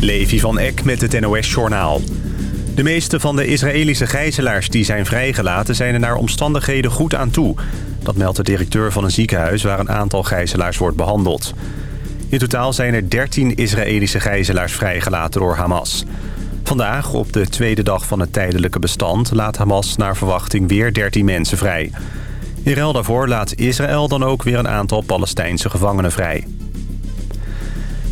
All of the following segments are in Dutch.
Levi van Eck met het NOS-journaal. De meeste van de Israëlische gijzelaars die zijn vrijgelaten... zijn er naar omstandigheden goed aan toe. Dat meldt de directeur van een ziekenhuis... waar een aantal gijzelaars wordt behandeld. In totaal zijn er 13 Israëlische gijzelaars vrijgelaten door Hamas. Vandaag, op de tweede dag van het tijdelijke bestand... laat Hamas naar verwachting weer 13 mensen vrij. In ruil daarvoor laat Israël dan ook weer een aantal Palestijnse gevangenen vrij.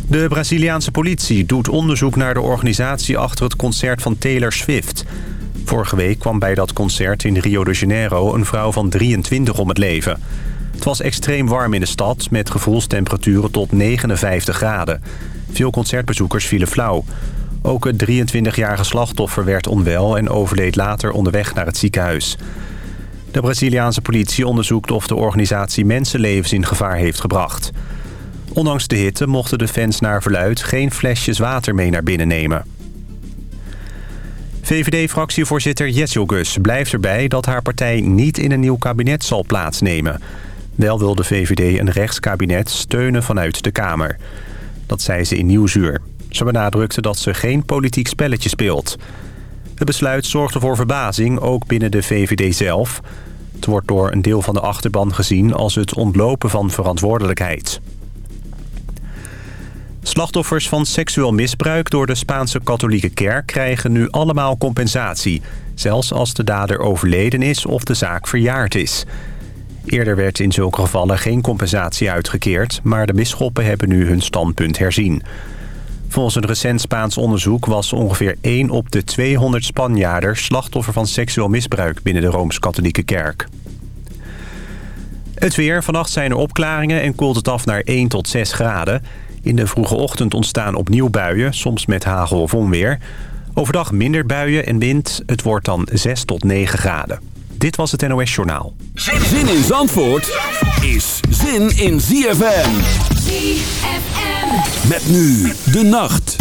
De Braziliaanse politie doet onderzoek naar de organisatie achter het concert van Taylor Swift. Vorige week kwam bij dat concert in Rio de Janeiro een vrouw van 23 om het leven. Het was extreem warm in de stad met gevoelstemperaturen tot 59 graden. Veel concertbezoekers vielen flauw. Ook het 23-jarige slachtoffer werd onwel en overleed later onderweg naar het ziekenhuis. De Braziliaanse politie onderzoekt of de organisatie mensenlevens in gevaar heeft gebracht. Ondanks de hitte mochten de fans naar verluid geen flesjes water mee naar binnen nemen. VVD-fractievoorzitter Gus blijft erbij dat haar partij niet in een nieuw kabinet zal plaatsnemen. Wel wil de VVD een rechtskabinet steunen vanuit de Kamer. Dat zei ze in Nieuwsuur. Ze benadrukte dat ze geen politiek spelletje speelt. Het besluit zorgde voor verbazing, ook binnen de VVD zelf. Het wordt door een deel van de achterban gezien als het ontlopen van verantwoordelijkheid. Slachtoffers van seksueel misbruik door de Spaanse katholieke kerk krijgen nu allemaal compensatie. Zelfs als de dader overleden is of de zaak verjaard is. Eerder werd in zulke gevallen geen compensatie uitgekeerd... maar de bisschoppen hebben nu hun standpunt herzien. Volgens een recent Spaans onderzoek was ongeveer 1 op de 200 Spanjaarders... slachtoffer van seksueel misbruik binnen de Rooms-Katholieke Kerk. Het weer. Vannacht zijn er opklaringen en koelt het af naar 1 tot 6 graden. In de vroege ochtend ontstaan opnieuw buien, soms met hagel of onweer. Overdag minder buien en wind. Het wordt dan 6 tot 9 graden. Dit was het NOS Journaal. Zin in Zandvoort is zin in ZFM. ZFM. Met nu de nacht.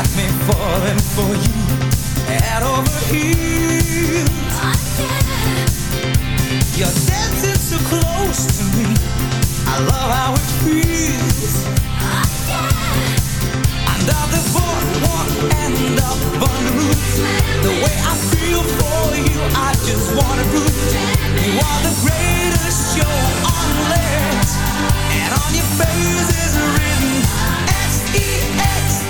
got me falling for you head over heels. I can't. You're dancing so close to me. I love how it feels. I can't. Under the boardwalk and up on the roof, the way I feel for you, I just wanna prove you are the greatest show on earth, and on your face is written S E X.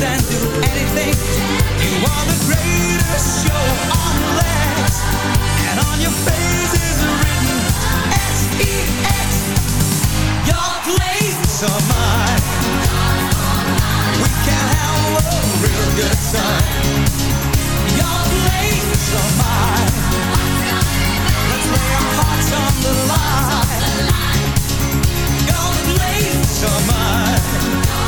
and do anything. You are the greatest show on the left, and on your face is written S-E-X. Your place are mine. We can have a real good time. Your place are mine. Let's lay our hearts on the line. Your place are mine.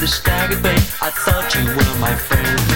The staggered bay. I thought you were my friend.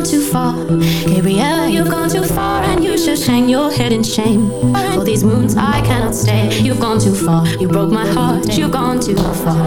gone too far. Gabriella, you've gone too far, and you should hang your head in shame. For these wounds I cannot stay. You've gone too far. You broke my heart. You've gone too far.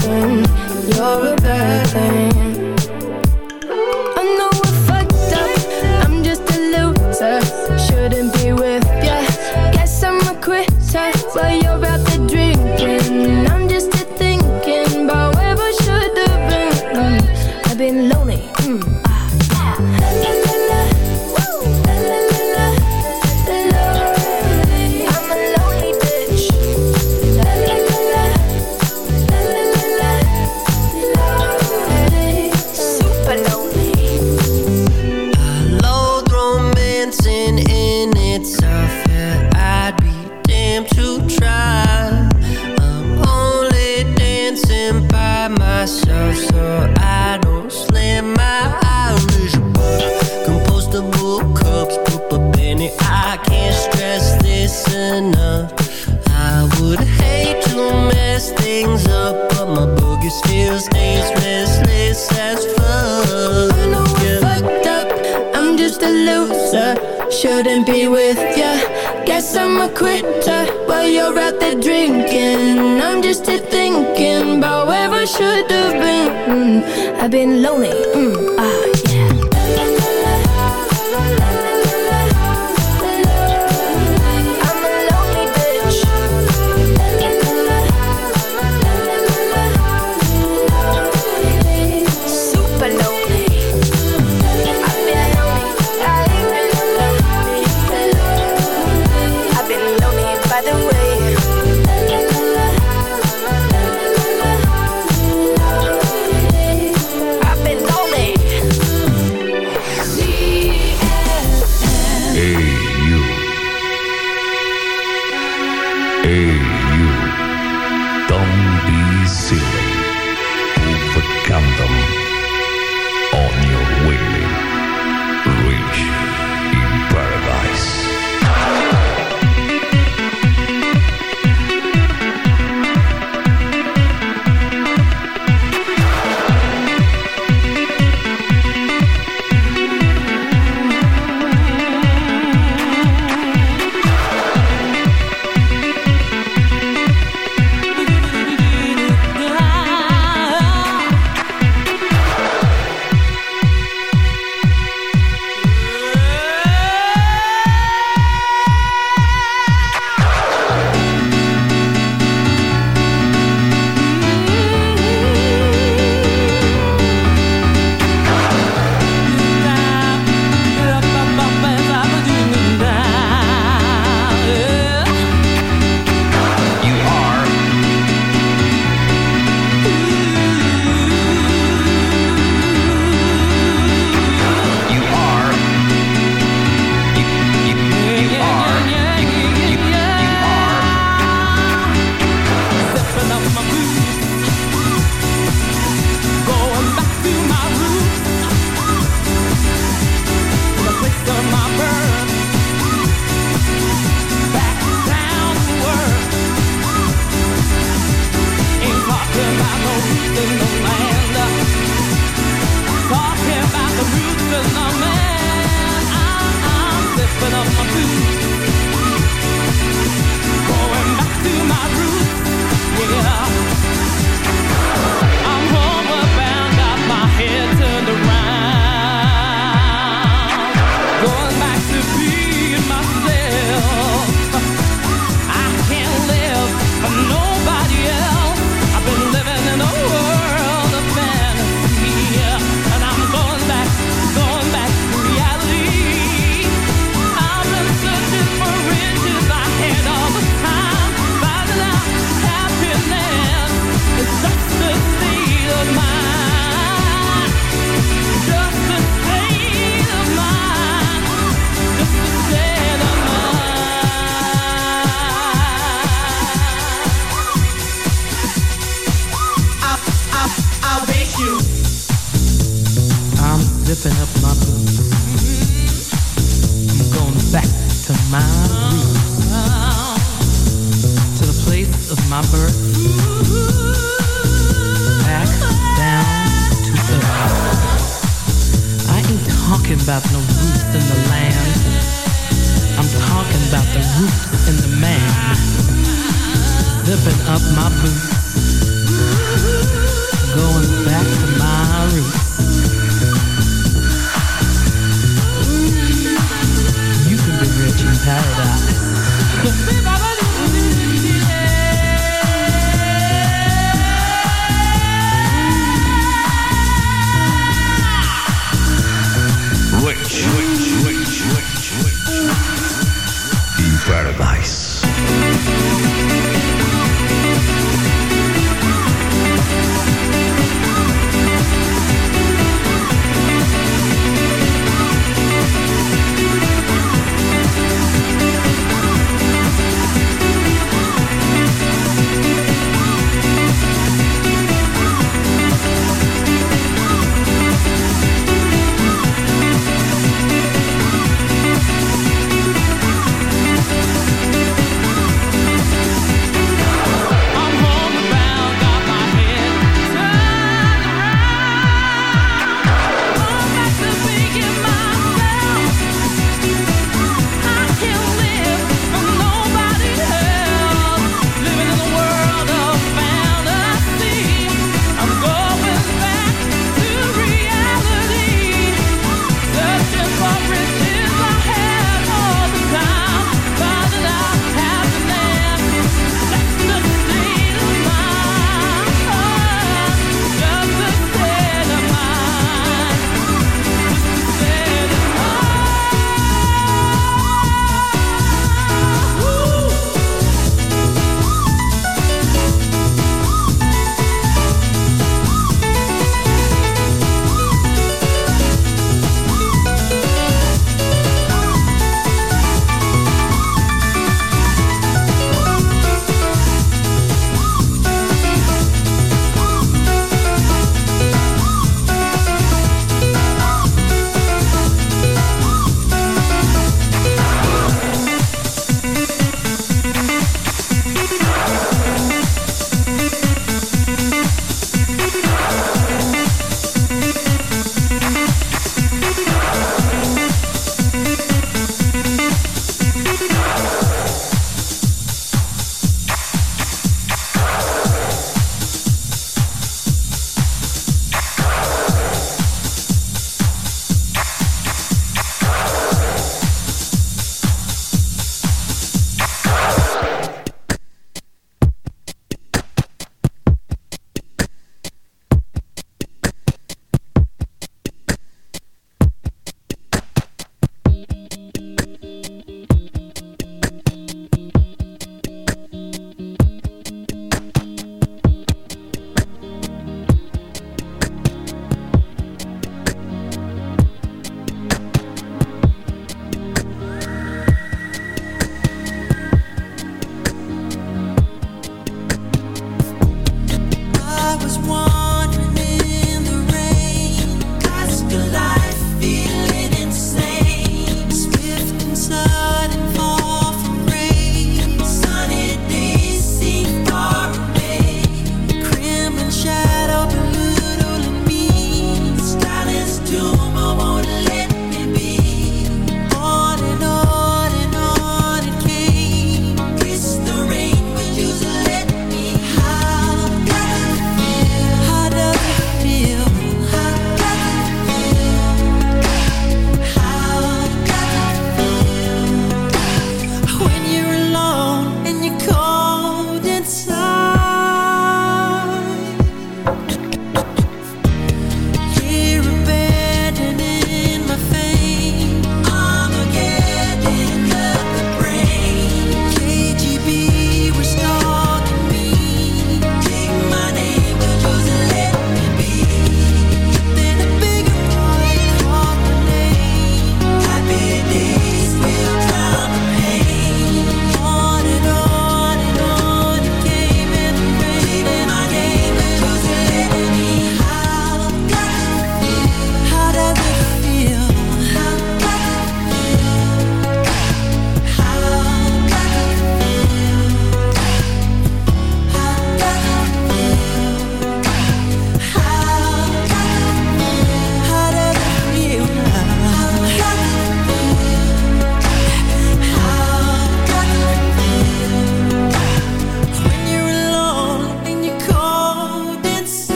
Свои